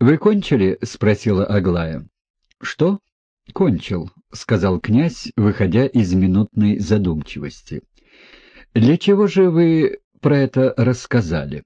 «Вы кончили?» — спросила Аглая. «Что?» «Кончил», — сказал князь, выходя из минутной задумчивости. «Для чего же вы про это рассказали?»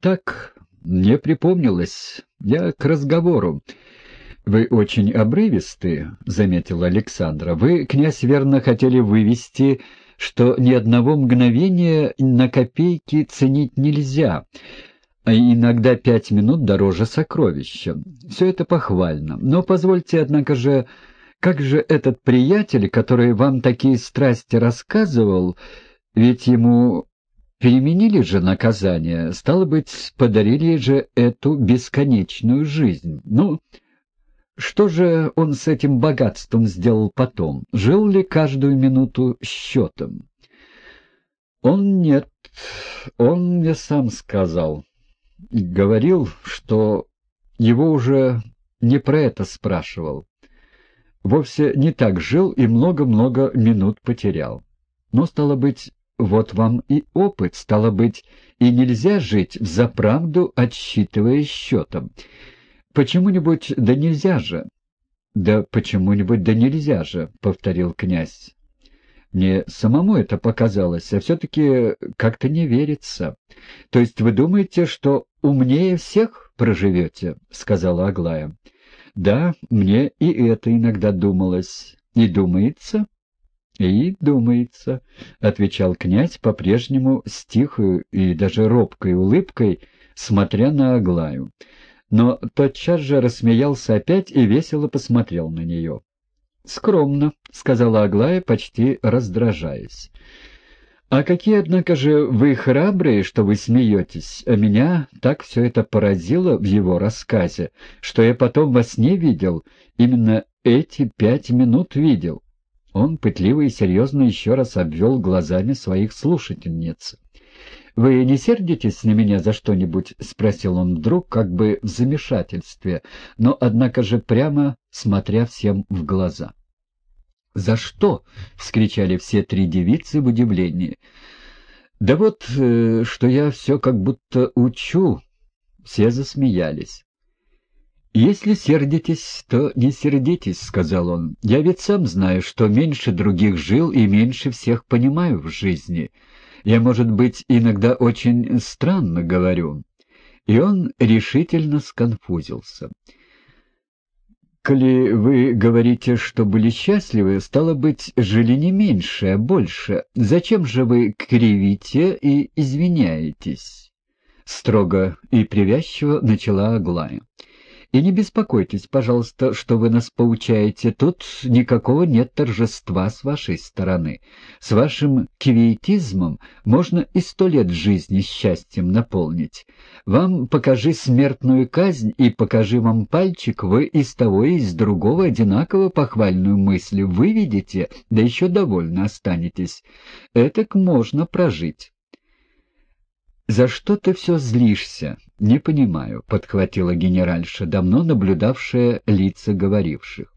«Так, мне припомнилось. Я к разговору. Вы очень обрывисты», — заметила Александра. «Вы, князь, верно хотели вывести, что ни одного мгновения на копейки ценить нельзя» а иногда пять минут дороже сокровища. Все это похвально. Но позвольте, однако же, как же этот приятель, который вам такие страсти рассказывал, ведь ему переменили же наказание, стало быть, подарили же эту бесконечную жизнь. Ну, что же он с этим богатством сделал потом? Жил ли каждую минуту счетом? Он нет, он мне сам сказал говорил, что его уже не про это спрашивал. Вовсе не так жил и много-много минут потерял. Но, стало быть, вот вам и опыт, стало быть, и нельзя жить в заправду, отсчитывая счетом. Почему-нибудь да нельзя же. Да почему-нибудь да нельзя же, — повторил князь. Мне самому это показалось, а все-таки как-то не верится. То есть вы думаете, что умнее всех проживете? — сказала Аглая. — Да, мне и это иногда думалось. И думается? — И думается, — отвечал князь по-прежнему с тихой и даже робкой улыбкой, смотря на Аглаю. Но тотчас же рассмеялся опять и весело посмотрел на нее. «Скромно», — сказала Аглая, почти раздражаясь. «А какие, однако же, вы храбрые, что вы смеетесь, а меня так все это поразило в его рассказе, что я потом во сне видел, именно эти пять минут видел». Он пытливо и серьезно еще раз обвел глазами своих слушательниц. «Вы не сердитесь на меня за что-нибудь?» — спросил он вдруг, как бы в замешательстве, но, однако же, прямо смотря всем в глаза. «За что?» — вскричали все три девицы в удивлении. «Да вот, э, что я все как будто учу». Все засмеялись. «Если сердитесь, то не сердитесь», — сказал он. «Я ведь сам знаю, что меньше других жил и меньше всех понимаю в жизни». Я, может быть, иногда очень странно говорю». И он решительно сконфузился. «Коли вы говорите, что были счастливы, стало быть, жили не меньше, а больше. Зачем же вы кривите и извиняетесь?» Строго и привязчиво начала Аглая. И не беспокойтесь, пожалуйста, что вы нас поучаете. Тут никакого нет торжества с вашей стороны. С вашим кивиетизмом можно и сто лет жизни счастьем наполнить. Вам покажи смертную казнь и покажи вам пальчик, вы из того и из другого одинаково похвальную мысль выведете, да еще довольно останетесь. Этак можно прожить. «За что ты все злишься? Не понимаю», — подхватила генеральша, давно наблюдавшая лица говоривших.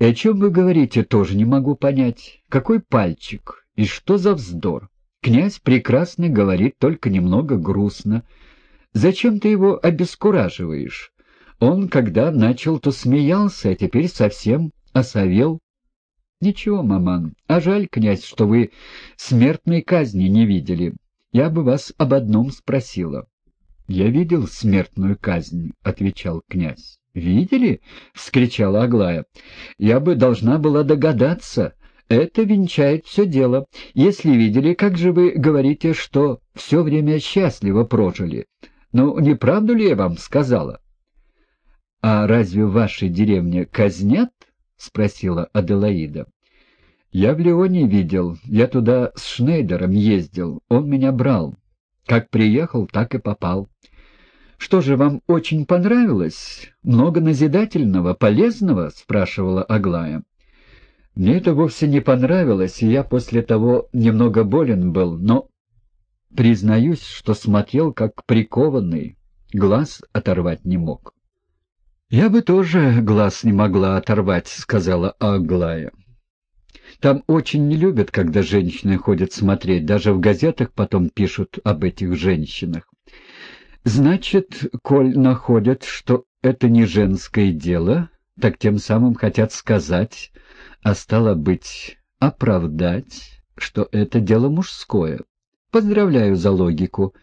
«И о чем вы говорите, тоже не могу понять. Какой пальчик? И что за вздор? Князь прекрасно говорит, только немного грустно. Зачем ты его обескураживаешь? Он, когда начал, то смеялся, а теперь совсем осовел. Ничего, маман, а жаль, князь, что вы смертной казни не видели я бы вас об одном спросила. — Я видел смертную казнь, — отвечал князь. — Видели? — вскричала Аглая. — Я бы должна была догадаться. Это венчает все дело. Если видели, как же вы говорите, что все время счастливо прожили? Ну, не правду ли я вам сказала? — А разве в вашей деревне казнят? — спросила Аделаида. Я в Леоне видел, я туда с Шнейдером ездил, он меня брал. Как приехал, так и попал. «Что же, вам очень понравилось? Много назидательного, полезного?» — спрашивала Аглая. «Мне это вовсе не понравилось, и я после того немного болен был, но признаюсь, что смотрел как прикованный, глаз оторвать не мог». «Я бы тоже глаз не могла оторвать», — сказала Аглая. Там очень не любят, когда женщины ходят смотреть, даже в газетах потом пишут об этих женщинах. Значит, коль находят, что это не женское дело, так тем самым хотят сказать, а стало быть, оправдать, что это дело мужское. Поздравляю за логику.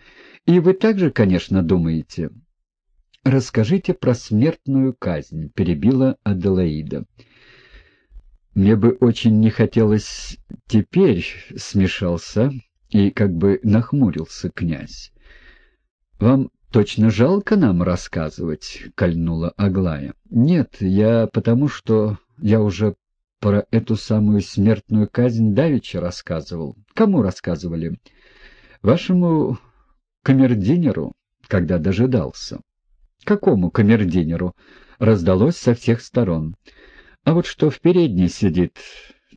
И вы также, конечно, думаете. «Расскажите про смертную казнь», — перебила Аделаида. «Мне бы очень не хотелось теперь», — смешался и как бы нахмурился князь. «Вам точно жалко нам рассказывать?» — кольнула Аглая. «Нет, я потому что я уже про эту самую смертную казнь давеча рассказывал. Кому рассказывали?» «Вашему камердинеру, когда дожидался». «Какому камердинеру?» — раздалось со всех сторон. «А вот что в передней сидит,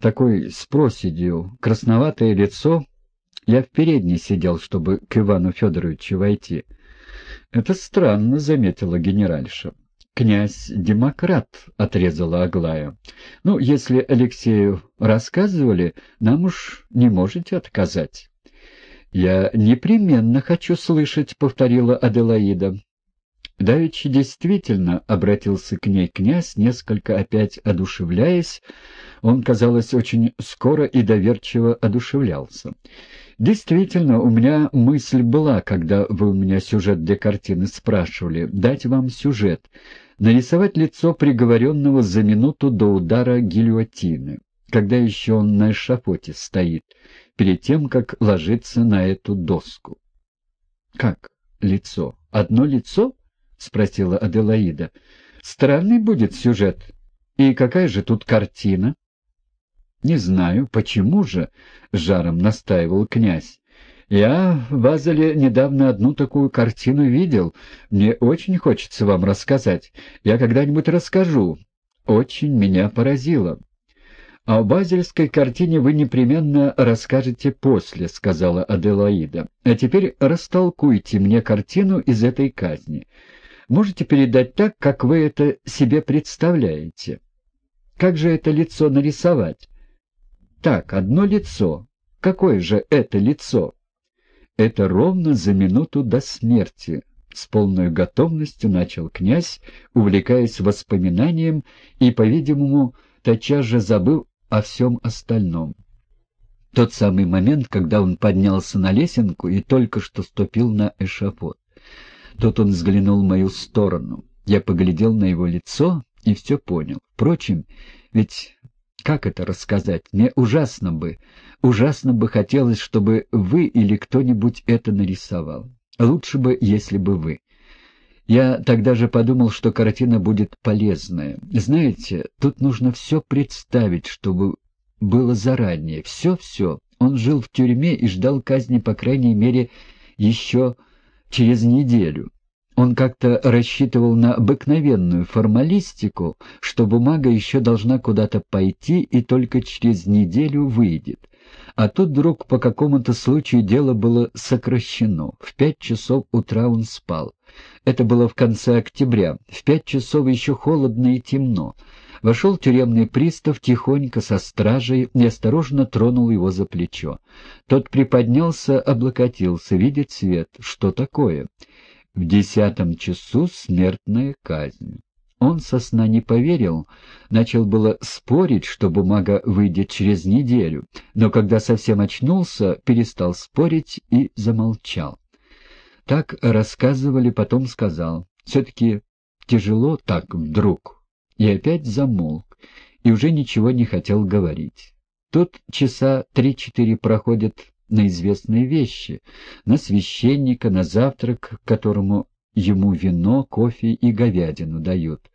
такой с проседью, красноватое лицо...» Я в передней сидел, чтобы к Ивану Федоровичу войти. «Это странно», — заметила генеральша. «Князь демократ», — отрезала Аглая. «Ну, если Алексею рассказывали, нам уж не можете отказать». «Я непременно хочу слышать», — повторила Аделаида. Давичи действительно обратился к ней князь, несколько опять одушевляясь. Он, казалось, очень скоро и доверчиво одушевлялся. Действительно, у меня мысль была, когда вы у меня сюжет для картины спрашивали, дать вам сюжет, нарисовать лицо приговоренного за минуту до удара гильотины, когда еще он на эшафоте стоит, перед тем, как ложиться на эту доску. — Как лицо? Одно лицо? — спросила Аделаида. — Странный будет сюжет. И какая же тут картина? «Не знаю, почему же?» — жаром настаивал князь. «Я в Азеле недавно одну такую картину видел. Мне очень хочется вам рассказать. Я когда-нибудь расскажу. Очень меня поразило». «А о базельской картине вы непременно расскажете после», — сказала Аделаида. «А теперь растолкуйте мне картину из этой казни. Можете передать так, как вы это себе представляете? Как же это лицо нарисовать?» Так, одно лицо. Какое же это лицо? Это ровно за минуту до смерти. С полной готовностью начал князь, увлекаясь воспоминанием и, по-видимому, тотчас же забыл о всем остальном. Тот самый момент, когда он поднялся на лесенку и только что ступил на эшафот. Тут он взглянул в мою сторону. Я поглядел на его лицо и все понял. Впрочем, ведь как это рассказать? Мне ужасно бы, ужасно бы хотелось, чтобы вы или кто-нибудь это нарисовал. Лучше бы, если бы вы. Я тогда же подумал, что картина будет полезная. Знаете, тут нужно все представить, чтобы было заранее. Все-все. Он жил в тюрьме и ждал казни, по крайней мере, еще через неделю. Он как-то рассчитывал на обыкновенную формалистику, что бумага еще должна куда-то пойти и только через неделю выйдет. А тут вдруг по какому-то случаю дело было сокращено. В пять часов утра он спал. Это было в конце октября. В пять часов еще холодно и темно. Вошел тюремный пристав тихонько со стражей и осторожно тронул его за плечо. Тот приподнялся, облокотился, видит свет. Что такое? в десятом часу смертная казнь. Он со сна не поверил, начал было спорить, что бумага выйдет через неделю, но когда совсем очнулся, перестал спорить и замолчал. Так рассказывали, потом сказал. Все-таки тяжело так вдруг. И опять замолк, и уже ничего не хотел говорить. Тут часа три-четыре проходят на известные вещи, на священника, на завтрак, которому ему вино, кофе и говядину дают.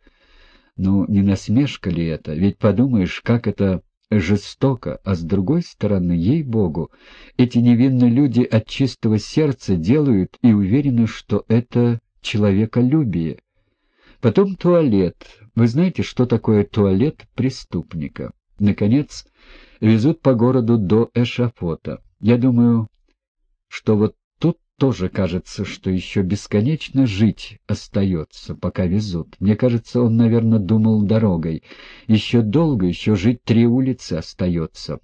Ну, не насмешка ли это? Ведь подумаешь, как это жестоко, а с другой стороны, ей-богу, эти невинные люди от чистого сердца делают и уверены, что это человеколюбие. Потом туалет. Вы знаете, что такое туалет преступника? Наконец, везут по городу до эшафота. Я думаю, что вот тут тоже кажется, что еще бесконечно жить остается, пока везут. Мне кажется, он, наверное, думал дорогой. Еще долго, еще жить три улицы остается.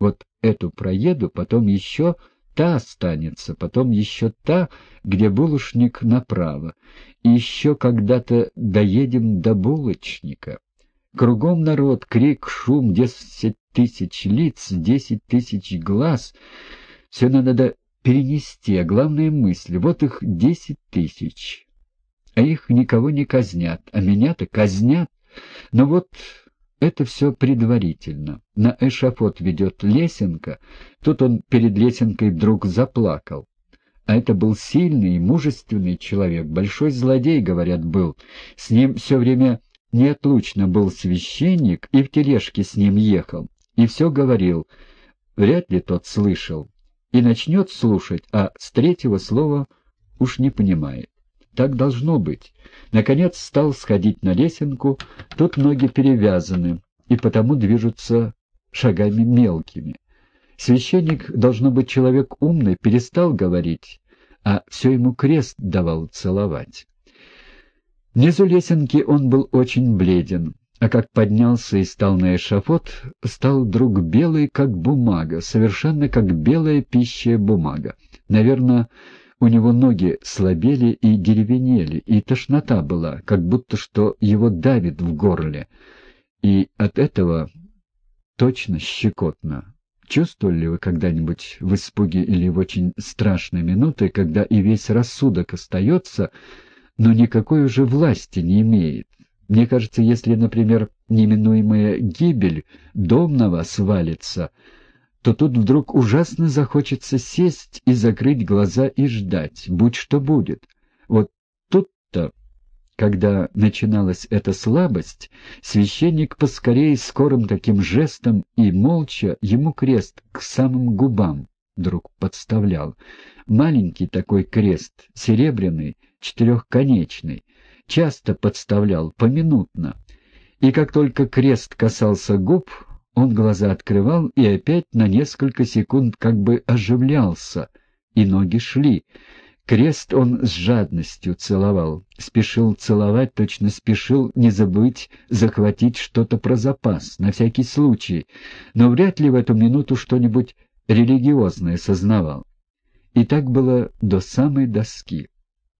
Вот эту проеду, потом еще та останется, потом еще та, где булочник направо, и еще когда-то доедем до булочника. Кругом народ, крик, шум, десять тысяч лиц, десять тысяч глаз. Все надо перенести, а главные мысли, вот их десять тысяч. А их никого не казнят, а меня-то казнят. Но вот это все предварительно. На эшафот ведет лесенка, тут он перед лесенкой вдруг заплакал. А это был сильный и мужественный человек, большой злодей, говорят, был. С ним все время неотлучно был священник и в тележке с ним ехал, и все говорил, вряд ли тот слышал, и начнет слушать, а с третьего слова уж не понимает. Так должно быть. Наконец стал сходить на лесенку, тут ноги перевязаны, и потому движутся шагами мелкими. Священник, должно быть человек умный, перестал говорить, а все ему крест давал целовать. Внизу лесенки он был очень бледен, а как поднялся и стал на эшафот, стал вдруг белый, как бумага, совершенно как белая пищая бумага. Наверное, у него ноги слабели и деревенели, и тошнота была, как будто что его давит в горле. И от этого точно щекотно. Чувствовали ли вы когда-нибудь в испуге или в очень страшной минуты, когда и весь рассудок остается, но никакой уже власти не имеет. Мне кажется, если, например, неминуемая гибель, дом на вас валится, то тут вдруг ужасно захочется сесть и закрыть глаза и ждать, будь что будет. Вот тут-то, когда начиналась эта слабость, священник поскорее скорым таким жестом и молча ему крест к самым губам вдруг подставлял. Маленький такой крест, серебряный, четырехконечный, часто подставлял, поминутно. И как только крест касался губ, он глаза открывал и опять на несколько секунд как бы оживлялся, и ноги шли. Крест он с жадностью целовал, спешил целовать, точно спешил не забыть захватить что-то про запас, на всякий случай, но вряд ли в эту минуту что-нибудь религиозное сознавал. И так было до самой доски.